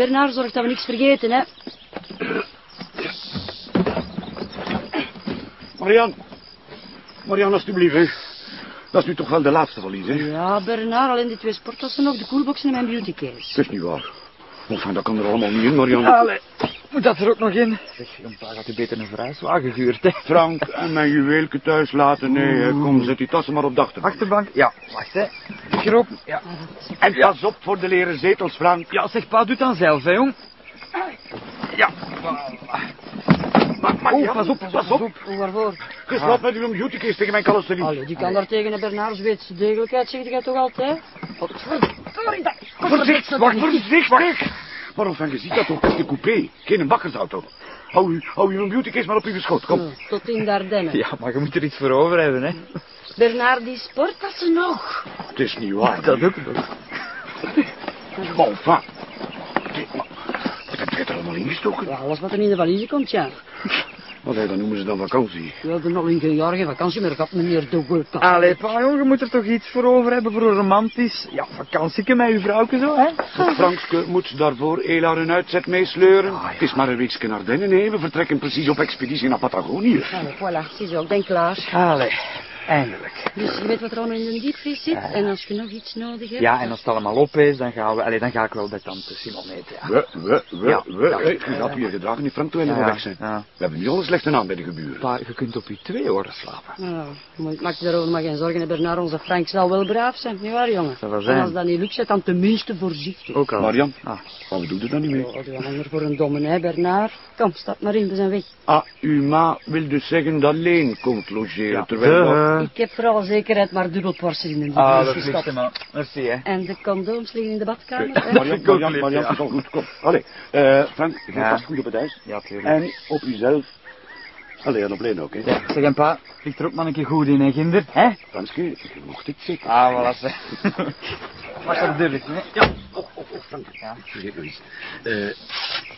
Bernard zorgt dat we niks vergeten, hè. Marian. Marian, alstublieft, hè. Dat is nu toch wel de laatste valies, hè? Ja, Bernard, alleen die twee sporttassen nog, de coolbox en mijn beautycase. Dat is niet waar. Enfin, dat kan er allemaal niet in, Marian. Allee, moet dat er ook nog in? Zeg, jongpa, gaat u beter een verhuiswagen gehuurd, hè? Frank, en mijn juweelke thuis laten, nee. Kom, zet die tassen maar op de achterbank. Achterbank? Ja, wacht, hè. Hierop. Ja. En pas op voor de leren zetels, Frank. Ja, zeg, pa, doe het dan zelf, hè, jong. Ja. Maar, maar, Oeh, ja, pas op, pas op. Hoe waarvoor? Geslaat met uw beautycase tegen mijn calosserie. Allee, die kan daar tegen een Bernard Zweedse degelijkheid, zeg jij toch altijd? Sorry, dat... Voorzichtig, wacht, voorzichtig. Maar of je ziet dat toch, dat is de coupé, geen bakkersauto. Hou, u, hou uw beautycase maar op uw schoot, kom. Ja, Tot in de Ardennen. Ja, maar je moet er iets voor over hebben, hè. Bernard, die sporttassen nog. Het is niet waar. Dat ook nog. Maar enfin. Maar. Wat heb jij er allemaal ingestoken? Ja, alles wat er in de valise komt, ja. Wat hè, dan noemen ze dan vakantie. We hebben nog in geen jaar geen vakantie meer gehad, meneer de Wilka. Allee, pa, jong, je moet er toch iets voor over hebben voor een romantisch... Ja, vakantieke met uw vrouwke zo, hè. Het Frankske moet daarvoor Ela een uitzet meesleuren. Het is maar een weekje naar Ardennen, hè. We vertrekken precies op expeditie naar Patagonië. Allee, voilà, ziezo, ik ben klaar. Allee, eindelijk. Dus je weet wat er allemaal in de diepvries zit. En als je nog iets nodig hebt... Ja, en als het allemaal op is, dan gaan we... Allee, dan ga ik wel bij tante Simon eten, ja. We, we, we, Ja. we. Ja. Hey, je gedragen in Frank toen we weg zijn. ja. We hebben niet alle slechte naam bij de geburen. Pa, je kunt op je twee oren slapen. Ja, maar maak je daarover maar geen zorgen, Bernard. Onze Frank zal wel braaf zijn, nietwaar, jongen? Dat zal zijn. En als dat niet lukt, zet dan tenminste voorzichtig. Ook al. Marian, Ah. wat doe je dan niet mee? Oh, die er voor een domme, hè, Bernard? Kom, stap maar in, we zijn weg. Ah, uw ma wil dus zeggen dat Leen komt logeren, terwijl... Duh. Ik heb voor alle zekerheid maar dubbel portie in de Ah, dat is man. Merci, hè. En de condooms liggen in de badkamer. Oké, hè? Marian, Ik ook Marian, lief, Marian, ja. het is al goed, kom. Allee, eh, Frank, geef Ja. vast goed op het ijs. Ja, tuurlijk. En op uzelf. Allee, en op Leen ook, hè. Ja, zeg, en pa, ligt er ook maar een keer goed in, hè, kinder? Hè? Franske, je mocht dit zeker. Ah, voilà, zeg. Wacht, dat ik, hè. Ja, oh, oh, oh, Frank. Ja. Vergeet nog iets. Eh,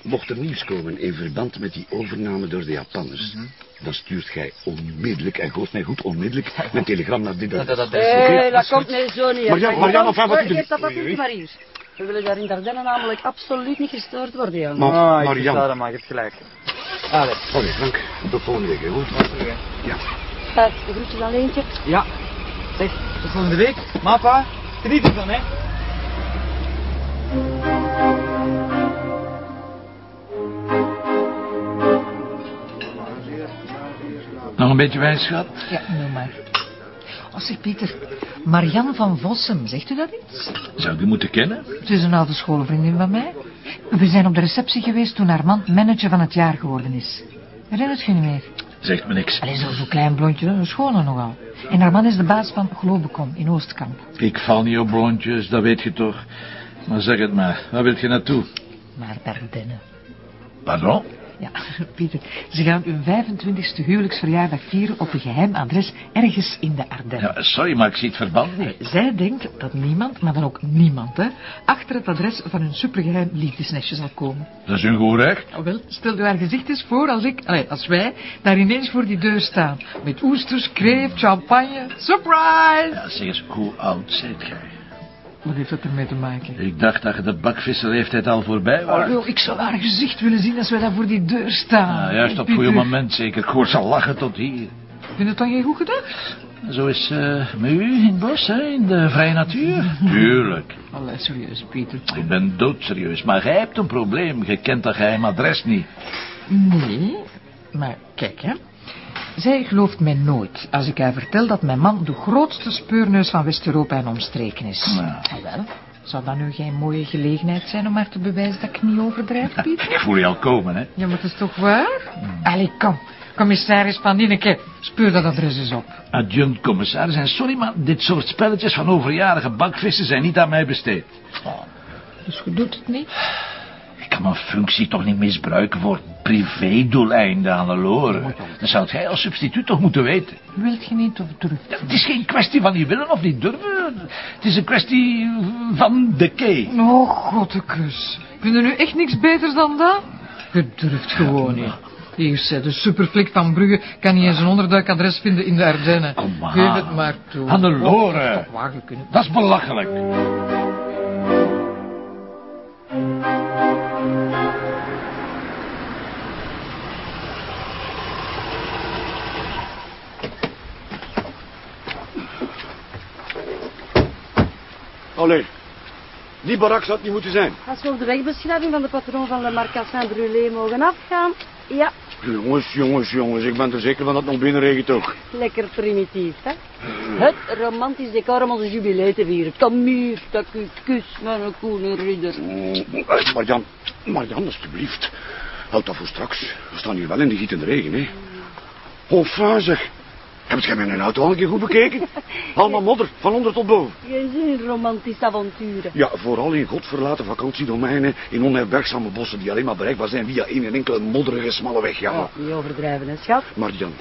mocht er nieuws komen in verband met die overname door de Japanners, dan stuurt gij onmiddellijk, en gooit mij goed onmiddellijk, een telegram naar dit Dat, dat, dat, Hé, dat komt nee zo niet. Marianne, Marianne, enfin, wat doe je? Dat papiertje maar hier. We willen daar in Dardenne namelijk absoluut niet gestoord worden, jongen. Maar, Ah, Marianne. dat, maar je hebt gelijk. Allee. Allee, Frank, tot volgende week, goed? Ja. De groetjes aan Leentje. Ja. Zeg, tot volgende week. Maar pa, geniet ervan, hè. Nog een beetje wijn, schat? Ja, noem maar. Oh, zeg Pieter, Marianne van Vossem, zegt u dat iets? Zou ik u moeten kennen? Ze is een oude schoolvriendin van mij. We zijn op de receptie geweest toen haar man manager van het jaar geworden is. Herinnert je niet meer? Zegt me niks. Allee, zo'n zo klein blondje, een schone nogal. En haar man is de baas van Globecom in Oostkamp. Ik val niet op blondjes, dat weet je toch. Maar zeg het maar, waar wilt je naartoe? Maar Dardenne. Pardon? Ja, Pieter, ze gaan hun 25e huwelijksverjaardag vieren op een geheim adres ergens in de Ardennen. Ja, sorry, maar ik zie het verband niet. Zij denkt dat niemand, maar dan ook niemand, hè, achter het adres van hun supergeheim liefdesnestje zal komen. Dat is hun goed recht. Nou wel, stel u haar gezicht eens voor als ik, allee, als wij, daar ineens voor die deur staan. Met oesters, kreeft, champagne. Surprise! Ja, zeg eens, hoe oud zijt gij? Wat heeft dat ermee te maken? Ik dacht dat je de bakvissenleeftijd al voorbij was. Oh, ik zou haar gezicht willen zien als wij daar voor die deur staan. Ah, juist op het goede moment zeker. Ik hoor ze lachen tot hier. Vind je het dan geen goed gedacht? Zo is eh met u in het bos, hè, in de vrije natuur. Tuurlijk. Allee, serieus, Pieter. Ik ben doodserieus, maar jij hebt een probleem. Je kent dat geheim adres niet. Nee, maar kijk, hè. Zij gelooft mij nooit als ik haar vertel dat mijn man de grootste speurneus van West-Europa en omstreken is. Ja. Nou wel, zou dat nu geen mooie gelegenheid zijn om haar te bewijzen dat ik niet overdrijf, Pieter? Ik voel je al komen, hè. Ja, maar het is toch waar? Allee, kom. Commissaris Van Dieneke, speur dat adres eens op. Adjunct commissaris, en sorry, maar dit soort spelletjes van overjarige bakvissen zijn niet aan mij besteed. Dus je doet het niet? Ik kan mijn functie toch niet misbruiken voor privédoeleinden aan de loren. Dat zou jij als substituut toch moeten weten. Wilt je niet of durft Ja, het is geen kwestie van niet willen of niet durven. Het is een kwestie van de key. Oh, goddekus. Vind je nu echt niks beters dan dat? Je durft gewoon niet. Hier, zei, de superflik van Brugge kan niet eens een onderduikadres vinden in de Ardennen. Kom maar. Geef het maar toe. Aan de Oh, loren. Dat is belachelijk. Allee, die barak zou het niet moeten zijn. Als we op de wegbeschrijving van de patroon van de Marcassin Brûlé mogen afgaan. Ja, Jongens, jongens, jongens, ik ben er zeker van dat het nog binnenregent ook. lekker primitief, hè? Het romantisch decor om onze jubilee te vieren. Kom hier, dat ik u kus, mijn koene ridder. Oh, eh, Marjan, Marjan, alstublieft. Houd dat voor straks. We staan hier wel in de gietende regen, hè. Enfin, zeg. Hebt jij mijn auto al een keer goed bekeken? Allemaal modder, van onder tot boven. Geen zin in romantische avonturen. Ja, vooral in godverlaten vakantiedomeinen, in onherbergzame bossen die alleen maar bereikbaar zijn via een en enkele modderige smalle weg, ja. Oh, niet overdrijven, hè, schat. Marjan,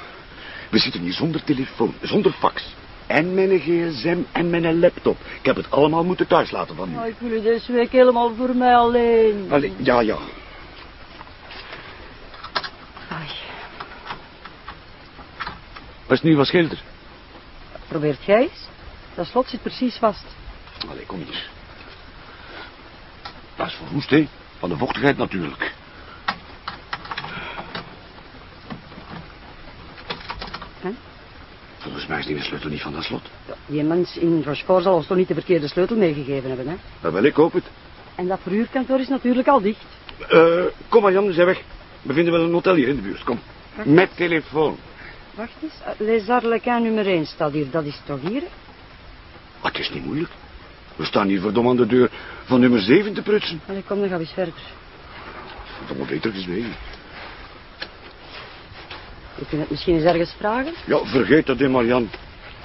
we zitten hier zonder telefoon, zonder fax. En mijn gsm en mijn laptop. Ik heb het allemaal moeten thuis laten van u. Oh, ik wil u deze week helemaal voor mij alleen. Allee, ja, ja. Ai, Wat is nu wat schilder? probeert jij eens? Dat slot zit precies vast. Allee, kom hier. Dat is verroest, hè? Van de vochtigheid natuurlijk. Hè? Volgens mij is die sleutel niet van dat slot. Die mens in Rochefort zal ons toch niet de verkeerde sleutel meegegeven hebben, hè? Maar wel, ik hoop het. En dat verhuurkantoor is natuurlijk al dicht. Eh, kom maar, Jan, zijn weg. We vinden wel een hotel hier in de buurt. Kom. Met telefoon. Wacht eens, eh, Les Arlequins nummer 1 staat hier. Dat is toch hier? Ah, het is niet moeilijk. We staan hier verdomme aan de deur van nummer 7 te prutsen. Allee, kom, dan gaan we eens verder. Verdomme beter gezwegen. We kunnen het misschien eens ergens vragen. Ja, vergeet dat, hè, Marian.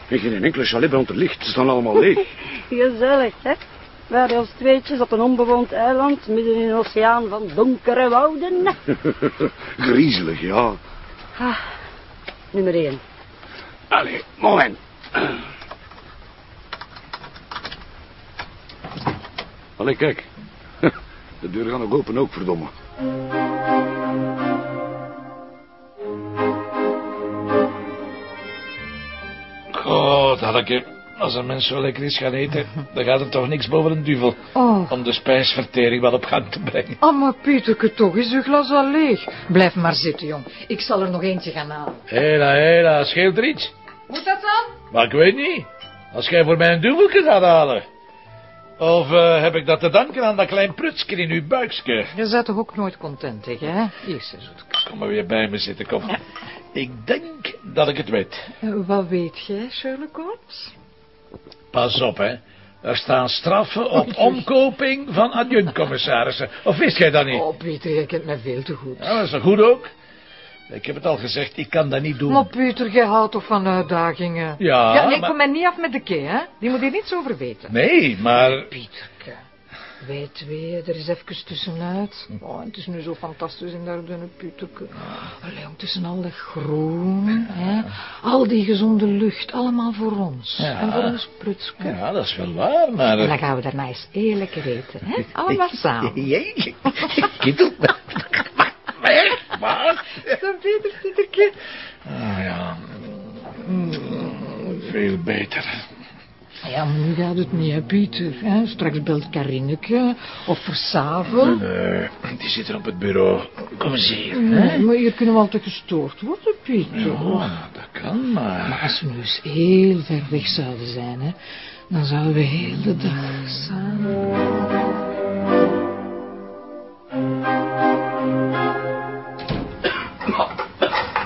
En geen enkele chalet brandt er licht. Ze staan allemaal leeg. Gezellig, hè? We hadden ons tweetjes op een onbewoond eiland... midden in een oceaan van donkere wouden. Griezelig, ja. Ah, nummer 1. Allee, moment. Allee, kijk. De deur gaat nog open ook, verdomme. God, Hanneke, als een mens zo lekker is gaan eten, dan gaat er toch niks boven een duvel. Oh, Om de spijsvertering wat op gang te brengen. oh maar Pieterke, toch is uw glas al leeg. Blijf maar zitten, jong. Ik zal er nog eentje gaan halen. Hela, hela, scheelt er iets? Moet dat dan? Maar ik weet niet. Als jij voor mij een duveltje gaat halen. Of eh, heb ik dat te danken aan dat klein prutsje in uw buikje? Je bent toch ook nooit content, hè? Hier, zoet. Kom maar weer bij me zitten, kom. Ik denk dat ik het weet. Eh, Wat weet jij, Sherlock Holmes? Pas op, hè. Er staan straffen op omkoping van adjunct-commissarissen. Of wist jij dat niet? Oh, Pieter, jij kent mij veel te goed. Ja, dat is toch goed ook? Ik heb het al gezegd, ik kan dat niet doen. Maar Pieter, jij houdt toch van uitdagingen? Ja, Ja, nee, maar- kom mij niet af met de kee, hè? Die moet hier niets over weten. Nee, maar... Pieterke, wij twee, er is even tussenuit. Oh, het is nu zo fantastisch in daar dunne Pieterke. Allee, tussen al dat groen, hè? Al die gezonde lucht, allemaal voor ons. Ja. En voor ons prutske. Ja, dat is wel waar, maar... En dan gaan we daarna eens heel lekker eten, hè? Allemaal samen. Jee, kittel. Echt, maar... Zo, Pieter, Pieterke. Ah, ja. Mm, Veel beter. Ja, maar nu gaat het niet, hè, Pieter. Hè? Straks belt Karineke of Versavel. Nee, die zitten op het bureau. Kom eens hier. Nee, maar hier kunnen we altijd gestoord worden, Pieter. Ja, dat kan, maar... Maar als we nu eens heel ver weg zouden zijn, hè, dan zouden we heel de dag samen...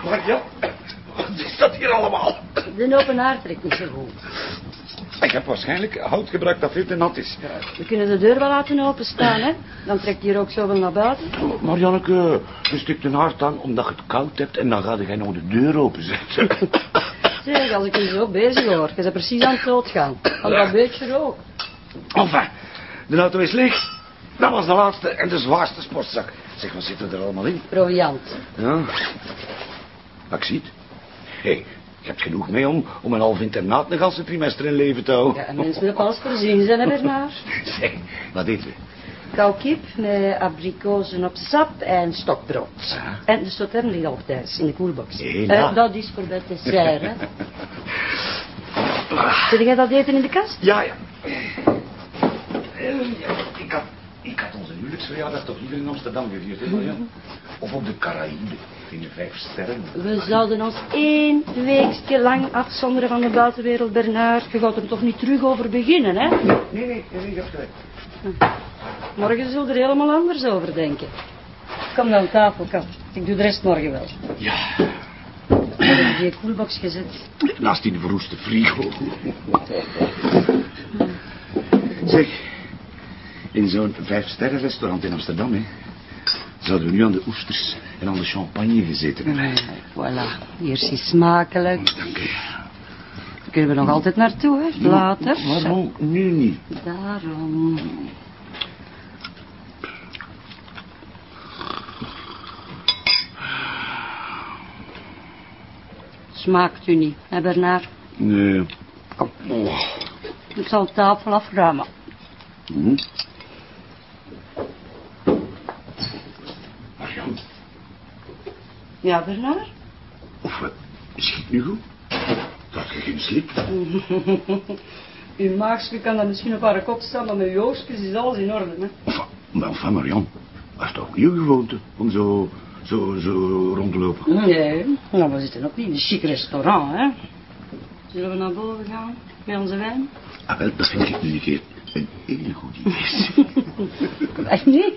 Maar ja, wat is dat hier allemaal? De open haard trekt niet zo goed. Ik heb waarschijnlijk hout gebruikt dat veel te nat is. We kunnen de deur wel laten openstaan, hè? Dan trekt hier ook zo wel naar buiten. Marianneke, je stikt een hart aan omdat je het koud hebt en dan ga jij nog de deur openzetten. Zeg, als ik je zo bezig hoor, je bent precies aan het doodgaan. Al dat beetje rook. enfin, de auto is leeg. Dat was de laatste en de zwaarste sportzak. Zeg, wat zit er allemaal in? Proviant. Ja, ik zie het. Hé, hey, je hebt genoeg mee om, om een half internaat een ganse trimester in leven te houden. Ja, en mensen willen alles voorzien zijn, hè, Bernard? Zeg, wat eten we? Kou kip met abrikozen op sap en stokbrood. En de sauterne ligt al thuis, in de koelbox. Hela. Eh, dat is voor het dessert, hè. Zet jij dat eten in de kast? Ja, ja. Eh, ja, Ik had, ik had onze huwelijk verjaardag toch liever in Amsterdam gevierd, hè, Marian? Of op de Caraïbe, in de vijf sterren. We zouden ons één weekje lang afzonderen van de buitenwereld, Bernard. Je gaat er toch niet terug over beginnen, hè? Nee, nee, nee, je hebt gelijk. Morgen zul je er helemaal anders over denken. Kom dan aan tafel, kom. Ik doe de rest morgen wel. Ja, heb in die koelbox gezet. naast die verroeste frigo. Zeg, in zo'n vijfsterrenrestaurant in Amsterdam, hè, zouden we nu aan de oesters en aan de champagne gezeten hebben. Voilà, hier is hij smakelijk. Dank u. Daar kunnen we nog altijd naartoe, hè? Later. Maar bon, nu niet. Daarom. Smaakt u niet, hè Bernard? Nee. Oh. Ik zal de tafel afruimen. Hm. Ja, Bernard? of wat? Schiet nu goed? Dat je geen slip. Uw maagje kan dan misschien op haar kop staan, maar met uw oogstjes is alles in orde, hè? Enfin, maar enfin, Marian, dat is toch nieuw gewoonte om zo, zo, zo rond te lopen? Nee, nou, we zitten ook niet in een chic restaurant, hè? Zullen we naar boven gaan? Bij onze wijn? Ah, wel, dat vind ik nu keer een heel goed idee. Eh, Nee,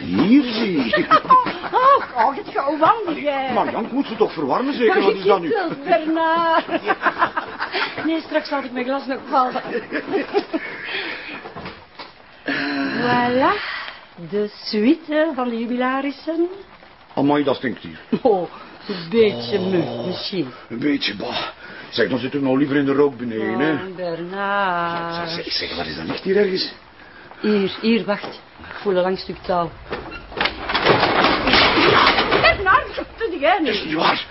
Hier zie je. Oh, oh, het gauw van, jij. Marian, ik moet ze toch verwarmen zeker? Wat is dat nu? Bernard. Nee, straks laat ik mijn glas nog vallen. Voilà, de suite van de jubilarissen. Amai, dat stinkt hier. Oh, een beetje muf misschien. Een beetje, bah. Zeg, dan zit ik nou liever in de rook beneden, hè. Oh, Bernard. Zeg, zeg, wat is dat licht hier ergens? Hier, hier, wacht. Ik voel een lang stuk touw. Bernard, wat doe jij Dat is niet waar.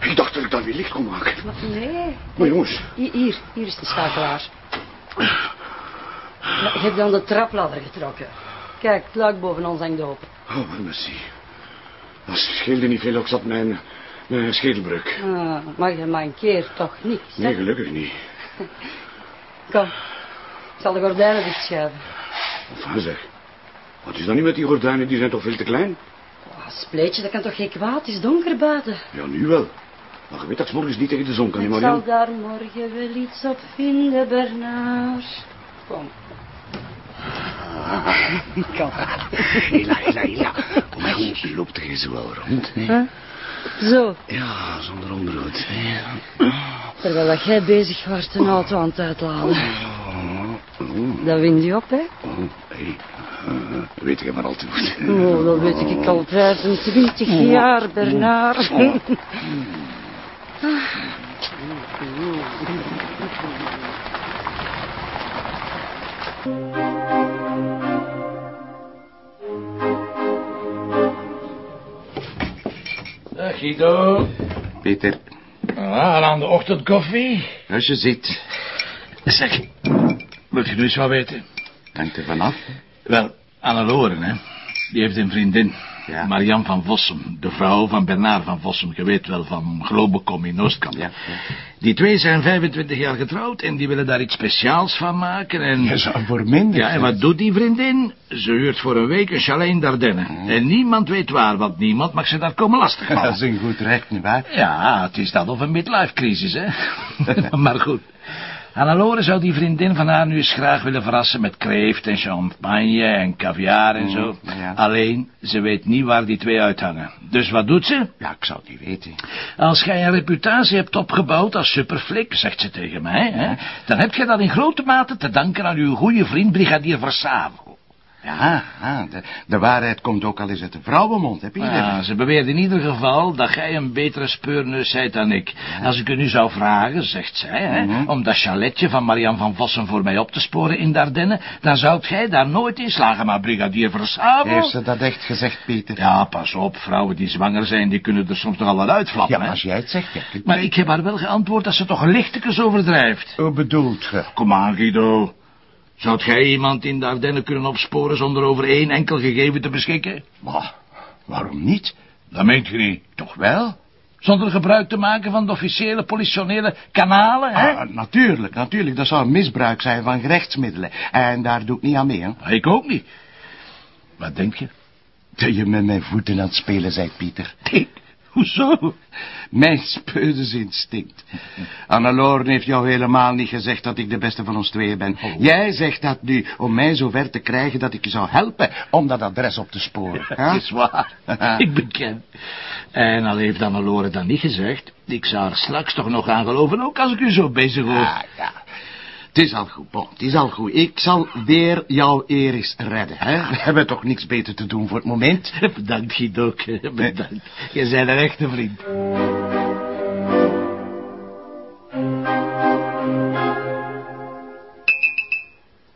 Ik dacht dat ik dat weer licht kon maken. Wat? Nee. Maar jongens, Hier, hier, hier is de schakelaar. Ja, ik heb dan de trapladder getrokken. Kijk, het luik boven ons hangt open. oh, merci. Dat scheelde niet veel, ook zat mijn, mijn schedelbreuk. Ah, maar je mankeert toch niks, hè? Nee, gelukkig niet. Kom, ik zal de gordijnen dichtschuiven. Enfin zeg, wat is dat nu met die gordijnen? Die zijn toch veel te klein? Oh, spleetje, dat kan toch geen kwaad? Het is donker buiten. Ja, nu wel. Maar je weet dat morgens niet tegen de zon kan, hè, Ik zal daar morgen wel iets op vinden, Bernard. Kom. Kom. Hela, hela, hela. Oh, maar hoe loopt er zo wel rond, hè? Huh? Zo, Ja, zonder onderhoud. terwijl dat jij bezig was een auto aan het uitladen. Oh, Dat wind je op, hè? oh, hey. Eh, weet je maar al te goed. Oh, dat weet ik al 25 jaar, Bernard. Dag Guido. Peter, Ah, aan de ochtend koffie. als je ziet, Zeg, wilt je nu eens wat weten? hangt er vanaf. Wel, Anneloren, hè. Die heeft een vriendin. Ja. Marian van Vossem, de vrouw van Bernard van Vossem. Je weet wel, van Globecom in Oostkamp. Ja, Die twee zijn 25 jaar getrouwd en die willen daar iets speciaals van maken. En... Zou voor minder Ja, en wat doet die vriendin? Ze huurt voor een week een chalet in Dardenne. En niemand weet waar, want niemand mag ze daar komen Dat lastigvallen. is een goed recht, nietwaar? Ja, het is dat of een midlife crisis, hè. maar goed. Hannelore zou die vriendin van haar nu eens graag willen verrassen met kreeft en champagne en caviar en zo. Mm, ja. Alleen, ze weet niet waar die twee uithangen. Dus wat doet ze? Ja, ik zou het niet weten. Als jij een reputatie hebt opgebouwd als superflik, zegt ze tegen mij, hè, dan heb je dat in grote mate te danken aan uw goede vriend brigadier Versavo. Ja, de, de waarheid komt ook al eens uit de vrouwenmond, hè, Pieter? Ja, ze beweert in ieder geval dat jij een betere speurneus zijt dan ik. Als ik u nu zou vragen, zegt zij, hè, Mhm. om dat chaletje van Marian van Vossen voor mij op te sporen in Dardenne, dan zou jij daar nooit in slagen, maar brigadier Versavo... Heeft ze dat echt gezegd, Pieter? Ja, pas op, vrouwen die zwanger zijn, die kunnen er soms nogal wat uitflappen, Ja, als jij het zegt, ja. Ik Maar ik heb haar wel geantwoord dat ze toch lichtekens overdrijft. Hoe bedoelt je? Kom aan, Guido. Zou jij iemand in de Ardennen kunnen opsporen zonder over één enkel gegeven te beschikken? Maar, waarom niet? Dat meent je niet. Toch wel? Zonder gebruik te maken van de officiële politionele kanalen, hè? Ah, natuurlijk, natuurlijk. Dat zou misbruik zijn van gerechtsmiddelen. En daar doe ik niet aan mee, hè. Ik ook niet. Wat denk je? Dat je met mijn voeten aan het spelen bent, Pieter. Ik? Hoezo? Mijn speuzesinstinct. Annelore heeft jou helemaal niet gezegd dat ik de beste van ons tweeën ben. Jij zegt dat nu om mij zover te krijgen dat ik je zou helpen om dat adres op te sporen. is waar. ik beken. En al heeft Annelore dan niet gezegd, ik zou er straks toch nog aan geloven, ook als ik u zo bezig hoor. Ah, ja. Het is al goed, Bon. Het is al goed. Ik zal weer jouw eer eens redden, hè. We hebben toch niks beter te doen voor het moment. Bedankt, Guido. Bedankt. Je bent een echte vriend.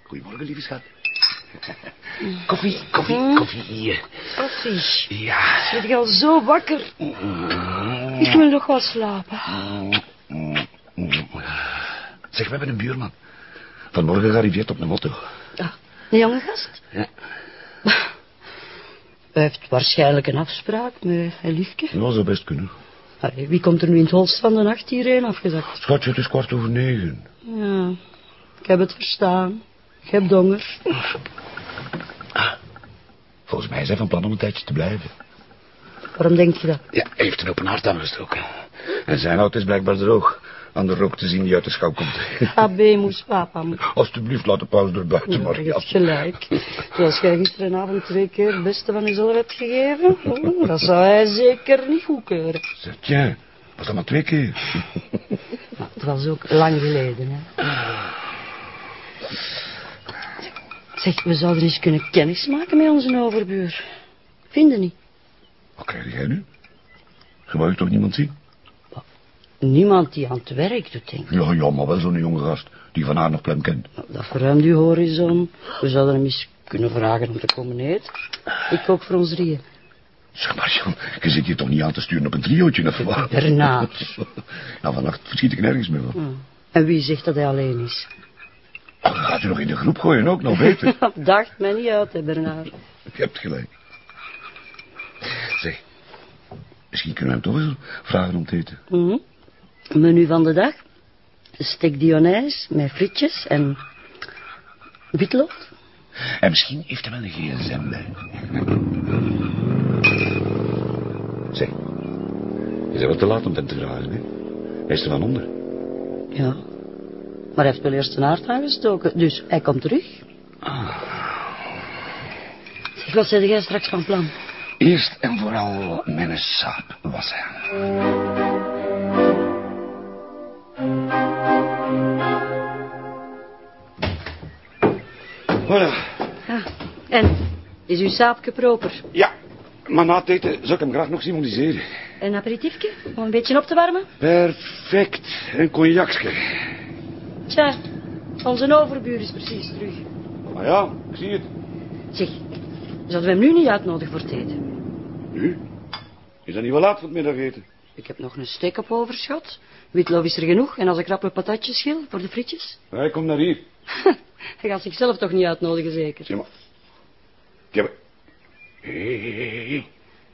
Goedemorgen, lieve schat. Koffie, koffie, koffie hier. Koffie. Ja. Ben je al zo wakker? Ik wil nog wel slapen. Zeg, we hebben een buurman. Vanmorgen gearriveerd op een motto. Ja, een jonge gast. Ja. Hij heeft waarschijnlijk een afspraak met een liefje. Ja, zou best kunnen. Allee, wie komt er nu in het holst van de nacht hierheen afgezakt? Schatje, het is kwart over negen. Ja, ik heb het verstaan. Ik heb donger. Volgens mij is hij van plan om een tijdje te blijven. Waarom denk je dat? Ja, hij heeft een open haard aangestoken. En zijn hout is blijkbaar droog. Aan de rook te zien die uit de schouw komt. AB moest papa. Alsjeblieft, laat de pauze er buiten, Ja, maar je hebt gelijk. Zoals jij gisteravond twee keer het beste van jezelf hebt gegeven, oh, dat zou hij zeker niet goedkeuren. Zeg, tja, was dat maar twee keer. Maar het was ook lang geleden, hè. Zeg, we zouden eens kunnen kennismaken met onze overbuur. Vinden niet? Wat krijg jij nu? Je je toch niemand zien? Niemand die aan het werk doet, denk ik. Ja, ja, maar wel zo'n jonge gast die van haar nog plem kent. Nou, Dat verruimt uw horizon. We zouden hem eens kunnen vragen om te komen eten. Ik ook voor ons drieën. Zeg maar, Jan, je zit hier toch niet aan te sturen op een triootje, of wat? Bernard. Nou, vannacht verschiet ik nergens meer van. En wie zegt dat hij alleen is? Oh, dan gaat u nog in de groep gooien, ook nog beter. Dacht mij niet uit, hè, Bernard. Je hebt gelijk. Zeg, misschien kunnen we hem toch eens vragen om te eten. Mhm. Menu van de dag. Steak Dionijs met frietjes en witlof. En misschien heeft hij wel een gsm bij. Zeg, je bent wel te laat om hem te vragen, hè? Hij is er van onder. Ja. Maar hij heeft wel eerst een aard aangestoken, dus hij komt terug. Zeg, wat zei jij straks van plan? Eerst en vooral mijn saap was hij. Voilà. Ja. En, is uw saapje proper? Ja, maar na het eten zou ik hem graag nog symboliseren. Een aperitiefje, om een beetje op te warmen? Perfect. Een cognacje. Tja, onze overbuur is precies terug. Maar ja, ik zie het. Zeg, zouden we hem nu niet uitnodigen voor het eten? Nu? Is dat niet wel laat voor het middageten? Ik heb nog een steek op overschot. Witlof is er genoeg. En als ik rap een patatje schil voor de frietjes. Hij komt naar hier. Hij gaat zichzelf toch niet uitnodigen, zeker? Ja, maar... Ja, maar... Hé, hé, hé, hé.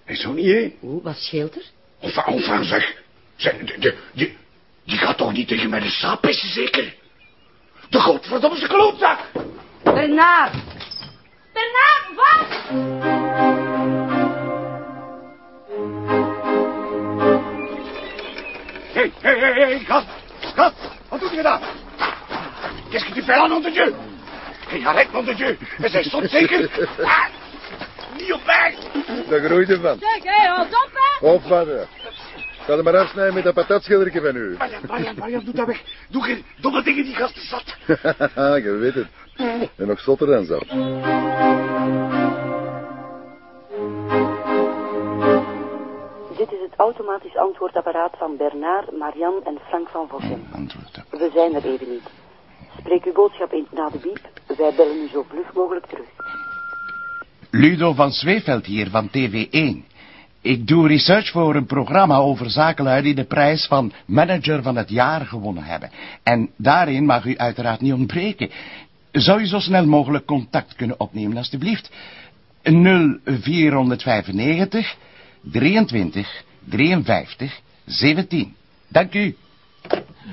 Hij is zo niet, hè? Oeh, wat scheelt er? Enfin, enfin, zeg. zeg de, de, die, die gaat toch niet tegen mij de saap pissen, zeker? De godverdomme klootzak! Bernard! Bernard, wat? Hé, hé, hé, hé, gast! Gast! Wat doet je daar? Qu'est-ce que tu fais là, nom de Dieu? Hé, arrête, nom de Dieu! En zij stond zeker... Ah, niet op mij! Daar groeit er van. Zeg, hé, hou op, hè. Opvatten. Ga er maar afsnijden met dat patatschildertje van u. Marian, Marian, Marian, doe dat weg. Doe geen domme dingen, die gast is zat. je weet het. En nog zotter dan zo. Het automatisch antwoordapparaat van Bernard, Marianne en Frank van Vossen. Antwoord. We zijn er even niet. Spreek uw boodschap in na de biep. Wij bellen u zo vlug mogelijk terug. Ludo van Zweeveld hier van TV1. Ik doe research voor een programma over zakenlui die de prijs van manager van het jaar gewonnen hebben. En daarin mag u uiteraard niet ontbreken. Zou u zo snel mogelijk contact kunnen opnemen, alstublieft? 0495 23 53 17. Dank u.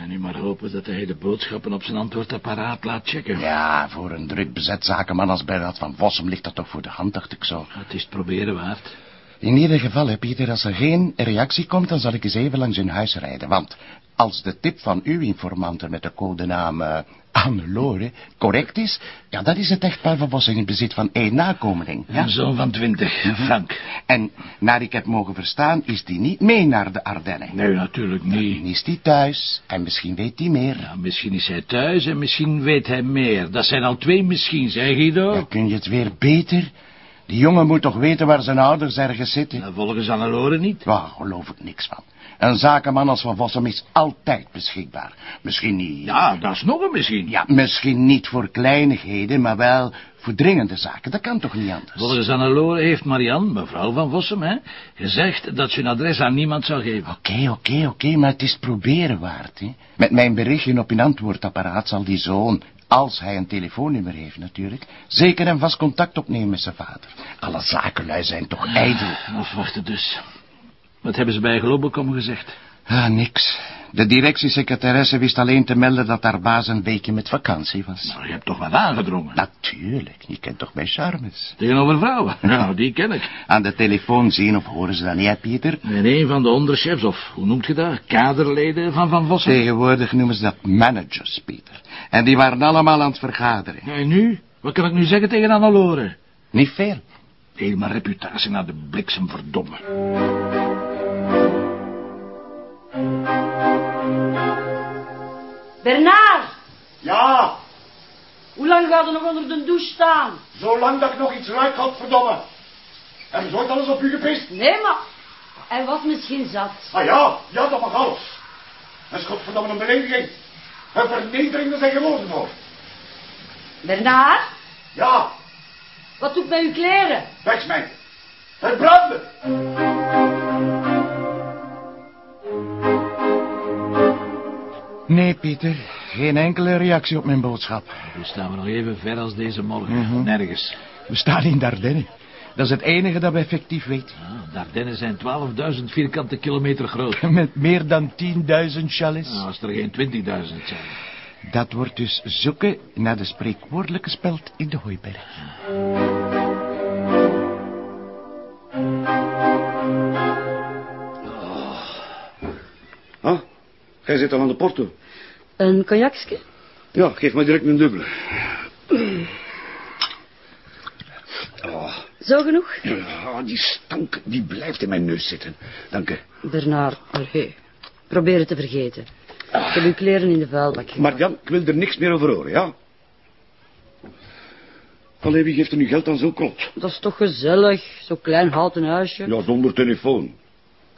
En nu maar hopen dat hij de boodschappen op zijn antwoordapparaat laat checken. Ja, voor een druk bezet zakenman als Bernard van Vossum ligt dat toch voor de hand, dacht ik zo. Het is het proberen waard. In ieder geval, hè, Pieter, als er geen reactie komt, dan zal ik eens even langs hun huis rijden. Want als de tip van uw informanten met de codenaam uh, Annelore correct is, ja, dan is het echtpaar van Vossum in bezit van één nakomeling. Ja? Een zoon van twintig, Frank. En, naar ik heb mogen verstaan, is die niet mee naar de Ardennen. Nee, natuurlijk niet. Dan is die thuis, en misschien weet hij meer. Ja, misschien is hij thuis en misschien weet hij meer. Dat zijn al twee misschien, zeg Guido. Dan kun je het weer beter... Die jongen moet toch weten waar zijn ouders ergens zitten? Nou, volgens Annelore niet. Daar geloof ik niks van. Een zakenman als Van Vossum is altijd beschikbaar. Misschien niet... Ja, dat is nog een misschien. Ja, misschien niet voor kleinigheden, maar wel voor dringende zaken. Dat kan toch niet anders? Volgens Annelore heeft Marianne, mevrouw Van Vossum, hè, gezegd dat ze hun adres aan niemand zou geven. Oké, oké, oké, maar het is proberen waard, hè. Met mijn berichtje op een antwoordapparaat zal die zoon als hij een telefoonnummer heeft natuurlijk, zeker en vast contact opnemen met zijn vader. Alle zakenlui zijn toch ijdel. Afwachten dus. Wat hebben ze bij Globocom gezegd? Ah, niks. De directiesecretaresse wist alleen te melden dat haar baas een weekje met vakantie was. Nou, je hebt toch wat aangedrongen? Natuurlijk, je kent toch mijn charmes. Tegenover vrouwen? Nou, die ken ik. Aan de telefoon zien of horen ze dat niet, hè, Pieter? En een van de onderchefs, of hoe noemt je dat? Kaderleden van Van Vossen? Tegenwoordig noemen ze dat managers, Pieter. En die waren allemaal aan het vergaderen. En nu? Wat kan ik nu zeggen tegen Annelore? Niet veel. Heel mijn reputatie naar de bliksem verdomme. Bernard, Ja, hoe lang gaat er nog onder de douche staan? zolang dat ik nog iets ruik, godverdomme. Hebben ze ooit alles op u gepist? Nee, maar... En wat misschien zat. Ah ja, ja, dat mag alles. Dat is godverdomme een belediging. Een vernedering, daar zijn gewoorden voor. Bernard, Ja, wat doet met uw kleren? wegsmijten. Verbranden. Nee, Pieter. Geen enkele reactie op mijn boodschap. Dus staan we nog even ver als deze morgen. Nergens. We staan in Dardenne. Dat is het enige dat we effectief weten. Ah, Dardenne zijn 12.000 vierkante kilometer groot. Met meer dan 10.000 chalets. Nou, als er geen 20.000 zijn. Dat wordt dus zoeken naar de spreekwoordelijke speld in de hooiberg. Ah, jij zit al aan de porto. Een cagnacske? Ja, geef mij direct een dubbele. Zo genoeg? Ah, die stank, die blijft in mijn neus zitten. Dank u. Bernard, allee. Probeer het te vergeten. Ik heb uw kleren in de vuilbak. Maar Jan, ik wil er niks meer over horen, ja? Allee, wie geeft er nu geld aan zo'n klot? Dat is toch gezellig, zo'n klein houten huisje. Ja, zonder telefoon.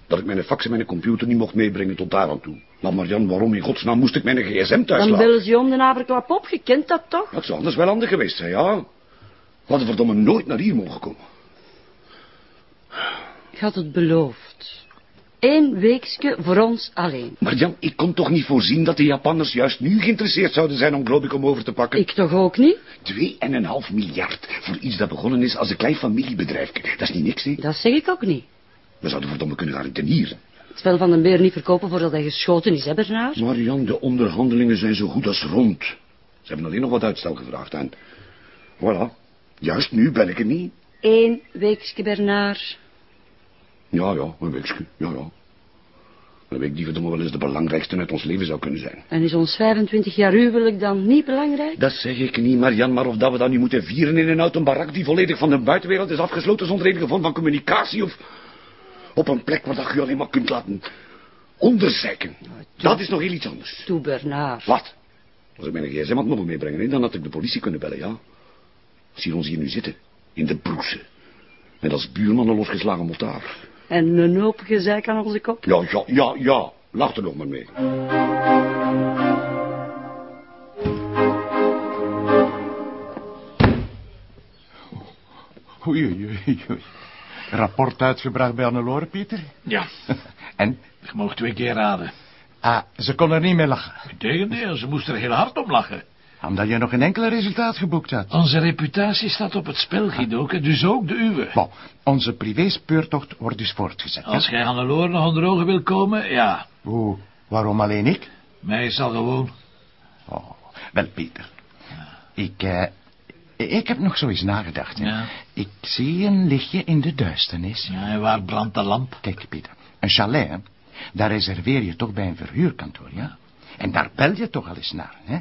Dat ik mijn fax en mijn computer niet mocht meebrengen tot daar aan toe. Nou, Marian, waarom in godsnaam moest ik mijn gsm thuis Dan bellen ze je om de naberklap op, je kent dat toch? Dat zou anders wel handig geweest zijn, ja. We hadden verdomme nooit naar hier mogen komen. Ik had het beloofd. Eén weekje voor ons alleen. Maar Jan, ik kon toch niet voorzien dat de Japanners juist nu geïnteresseerd zouden zijn om Globicom over te pakken? Ik toch ook niet? Twee en een half miljard voor iets dat begonnen is als een klein familiebedrijf. Dat is niet niks, hè? Dat zeg ik ook niet. We zouden verdomme kunnen gaan rentenieren. Het spel van den beer niet verkopen voordat hij geschoten is, hè Bernard? Maar Jan, de onderhandelingen zijn zo goed als rond. Ze hebben alleen nog wat uitstel gevraagd en... Voilà. Juist nu ben ik er niet. Eén weekje, Bernard. Ja, ja, een weekje. Ja, ja. Een week die verdomme wel eens de belangrijkste uit ons leven zou kunnen zijn. En is ons 25 jaar huwelijk dan niet belangrijk? Dat zeg ik niet, Marian, maar of dat we dat nu moeten vieren in een houten barak die volledig van de buitenwereld is afgesloten zonder enige vorm van communicatie of op een plek waar dat je alleen maar kunt laten onderzeiken. Dat is nog heel iets anders. Toe, Bernard. Wat? Als ik mijn gsm had mogen meebrengen, hè, dan had ik de politie kunnen bellen, ja. Zie ons hier nu zitten, in de broese. Met als buurman een losgeslagen motaar. En een hoop gezeik aan onze kop. Ja, ja, ja, ja. Lach er nog maar mee. Oei, oei, oei, oei. Rapport uitgebracht bij Annelore, Pieter? Ja, En? je mag twee keer raden. Ah, ze kon er niet mee lachen. Integendeel, ze moest er heel hard om lachen. Omdat je nog geen enkele resultaat geboekt had. Onze reputatie staat op het spel, Gidoke, dus ook de uwe. Bon, onze privéspeurtocht wordt dus voortgezet. Als jij Hannelore nog onder ogen wil komen, ja. Oeh, waarom alleen ik? Mij zal gewoon. Oh, wel, Pieter. Ik, eh... Ik heb nog zo eens nagedacht. Hè. Ja. Ik zie een lichtje in de duisternis. Ja, en waar brandt de lamp? Kijk, Pieter, een chalet, hè, daar reserveer je toch bij een verhuurkantoor, ja? En daar bel je toch al eens naar, hè?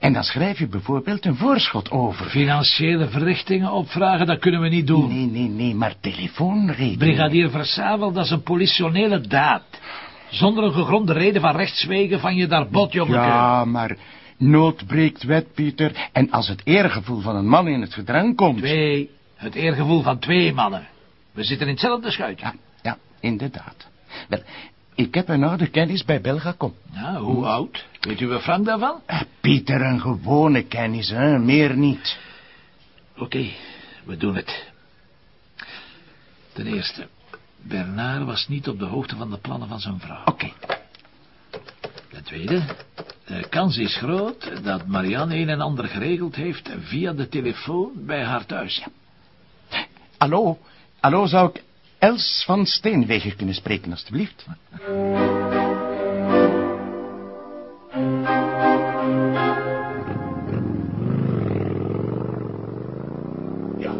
En dan schrijf je bijvoorbeeld een voorschot over. Financiële verrichtingen opvragen, dat kunnen we niet doen. Nee, nee, nee, maar telefoonrekening. Brigadier Versavel, dat is een politionele daad. Zonder een gegronde reden van rechtswegen van je daar bot. Ja, maar nood breekt wet, Pieter. En als het eergevoel van een man in het gedrang komt... Twee, het eergevoel van twee mannen. We zitten in hetzelfde schuitje. Ja, ja, inderdaad. Wel, ik heb een oude kennis bij Belgacom. Ja, hoe oud? Weet u wat Frank daarvan? Eh, Pieter, een gewone kennis, hè, meer niet. Oké, we doen het. Ten eerste, Bernard was niet op de hoogte van de plannen van zijn vrouw. Oké, Ten tweede, de kans is groot dat Marianne een en ander geregeld heeft via de telefoon bij haar thuis. hallo, hallo, zou ik Els van Steenwegen kunnen spreken, alstublieft? Ja.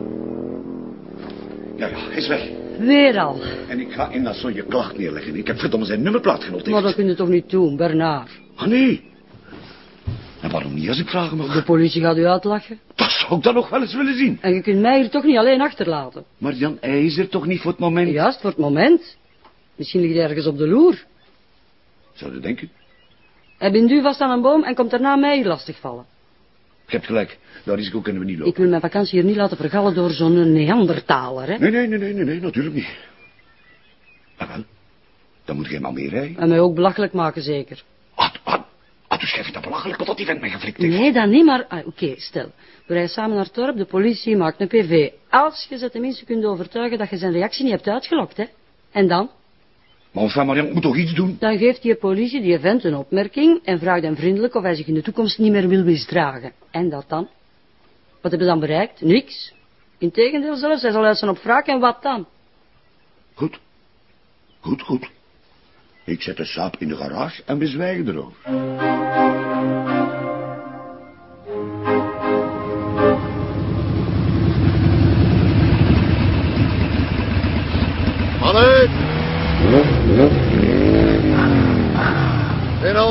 Ja, ja, hij is weg. Weer al. En ik ga in Nasson je klacht neerleggen. Ik heb verdomme zijn nummerplaat genoteerd. Maar dat kun je toch niet doen, Bernard? Ah, nee. En waarom niet als ik vragen mag? De politie gaat u uitlachen. Dat zou ik dan nog wel eens willen zien. En je kunt mij hier toch niet alleen achterlaten. Maar Jan, hij is er toch niet voor het moment? Juist, voor het moment. Misschien ligt hij ergens op de loer. Zou je denken? Hij bindt u vast aan een boom en komt daarna mij lastigvallen. Je hebt gelijk. Dat risico kunnen we niet lopen. Ik wil mijn vakantie hier niet laten vergallen door zo'n Neandertaler, hè. Nee, nee, nee, nee, nee, nee, natuurlijk niet. Maar wel, dan moet jij maar mee rijden. En mij ook belachelijk maken, zeker. Ah, ah, ah, dus jij vindt dat belachelijk wat dat die vent mij geflikt heeft? Nee, dan niet, maar... ah, Oké, stel. We rijden samen naar het dorp, de politie maakt een PV. Als je ze tenminste kunt overtuigen dat je zijn reactie niet hebt uitgelokt, hè. En dan? Maar enfin, Marianne, moet toch iets doen? Dan geeft die politie die vent een opmerking en vraagt hem vriendelijk of hij zich in de toekomst niet meer wil misdragen. En dat dan? Wat hebben we dan bereikt? Niks. Integendeel zelfs, hij zal zijn op wraak en wat dan? Goed. Goed, goed. Ik zet de saap in de garage en we zwijgen erover.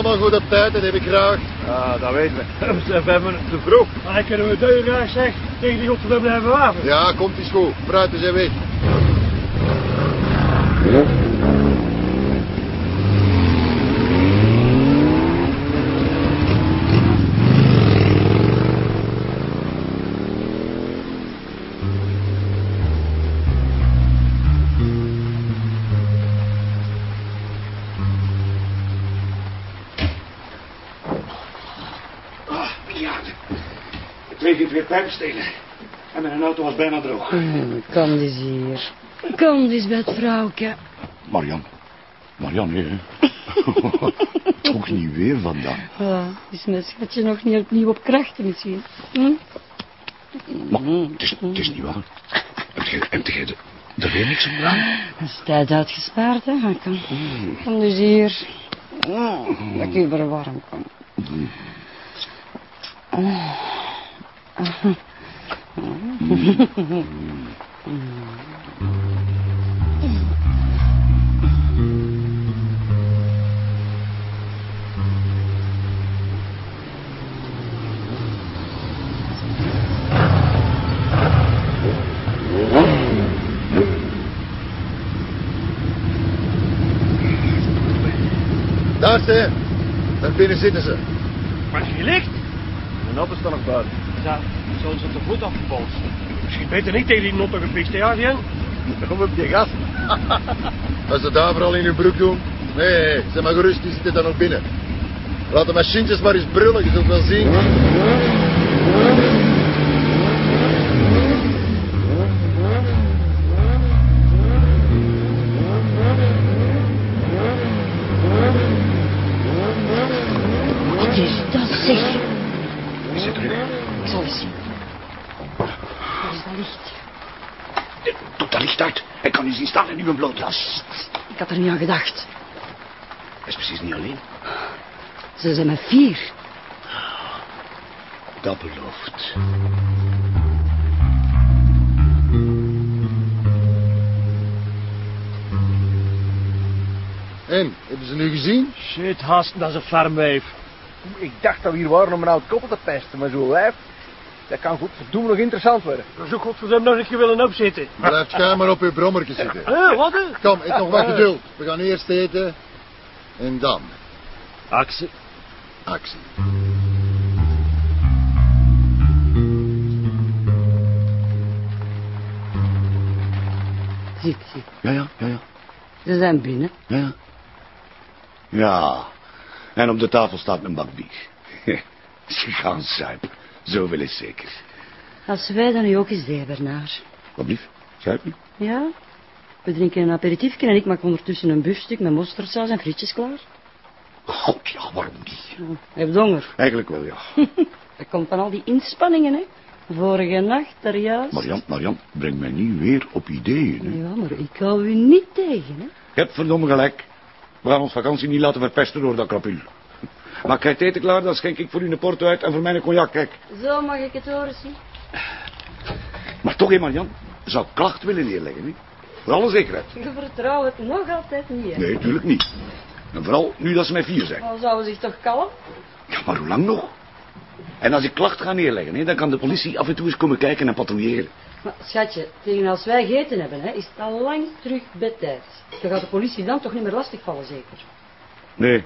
Allemaal goed op tijd, dat heb ik graag. Ja, dat weten we. We zijn vijf minuten te vroeg. Maar dan kunnen we deur graag zeg tegen die godverdomme blijven wapen. Ja, komt eens goed. Fruit is weg. Ah, Twee keer weer pijpstelen. En mijn auto was bijna droog. Kom eens hier. Kom eens bij het vrouwke. Marian. Marian, hè? toch niet weer vandaag. Ja, is mijn schatje nog niet opnieuw op krachten misschien? Hm? Maar het is, het is niet waar. Heb er, er weer niks gedaan? Dat is tijd uitgespaard, hè? Ah, Kom, kom dus hier. Oh, dat ik weer warm kom. Ze. Daar binnen zitten ze. Maar je ligt. Mijn auto staat nog buiten. Ja, zo is het de voet afgepolst. Misschien beter niet tegen die nottige piste, ja, Jan? Kom op je gast. Als ze daar vooral in hun broek doen. Nee, zeg maar gerust, die zitten daar nog binnen. Laat de machientjes maar eens brullen, je zult wel zien. Wat is dat, zeg? Is uw blootjas. Ik had er niet aan gedacht. Hij is precies niet alleen. Ze zijn met vier. Dat belooft. En, hebben ze nu gezien? Shit, haast, dat is een farmwijf. Ik dacht dat we hier waren om een oud koppel te pesten, maar zo'n wijf... Dat kan goed verdoen nog interessant worden. Is ook godverdomme nog een keer willen opzitten. Blijf jij maar op uw brommertje zitten. Hé, wat hè? Kom, ik nog wat geduld. We gaan eerst eten. En dan Actie. actie. Ziet, ziet. Ja, ja, ja, ja. Ze zijn binnen. Ja, ja. Ja. En op de tafel staat een bak bier. Ze gaan zuipen. Zoveel is zeker. Als wij dan nu ook eens deden, Bernard. Wat lief, zuipen? Ja? We drinken een aperitiefje en ik maak ondertussen een buffstuk met mosterdsaus en frietjes klaar. God, ja, waarom niet? Ja, Heb je honger? Eigenlijk wel, ja. Dat komt van al die inspanningen, hè. Vorige nacht, daar juist. Marian, Marian, breng mij niet weer op ideeën, hè. Ja, maar ik hou u niet tegen, hè. Je hebt verdomme gelijk. We gaan ons vakantie niet laten verpesten door dat krapul. Maak jij het eten klaar, dan schenk ik voor u een porto uit en voor mij een cognac, kijk. Zo mag ik het horen, zie. Maar toch, hè, Marian, zou ik klacht willen neerleggen, hè? Voor alle zekerheid. Je vertrouwt het nog altijd niet, hè. Nee, natuurlijk niet. En vooral nu dat ze met vier zijn. Dan zouden ze zich toch kalm? Ja, maar hoe lang nog? En als ik klacht ga neerleggen, hè, dan kan de politie af en toe eens komen kijken en patrouilleren. Maar schatje, tegen als wij gegeten hebben, hè, is het al lang terug bedtijd. Dan gaat de politie dan toch niet meer lastigvallen, zeker? Nee,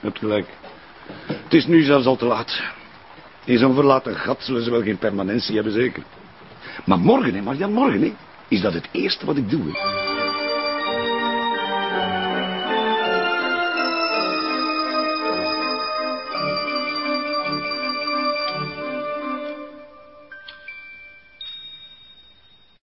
hebt gelijk. Het is nu zelfs al te laat. In zo'n verlaten gat zullen ze wel geen permanentie hebben, zeker. Maar morgen, hè, Marian, morgen, hè, is dat het eerste wat ik doe. Hè.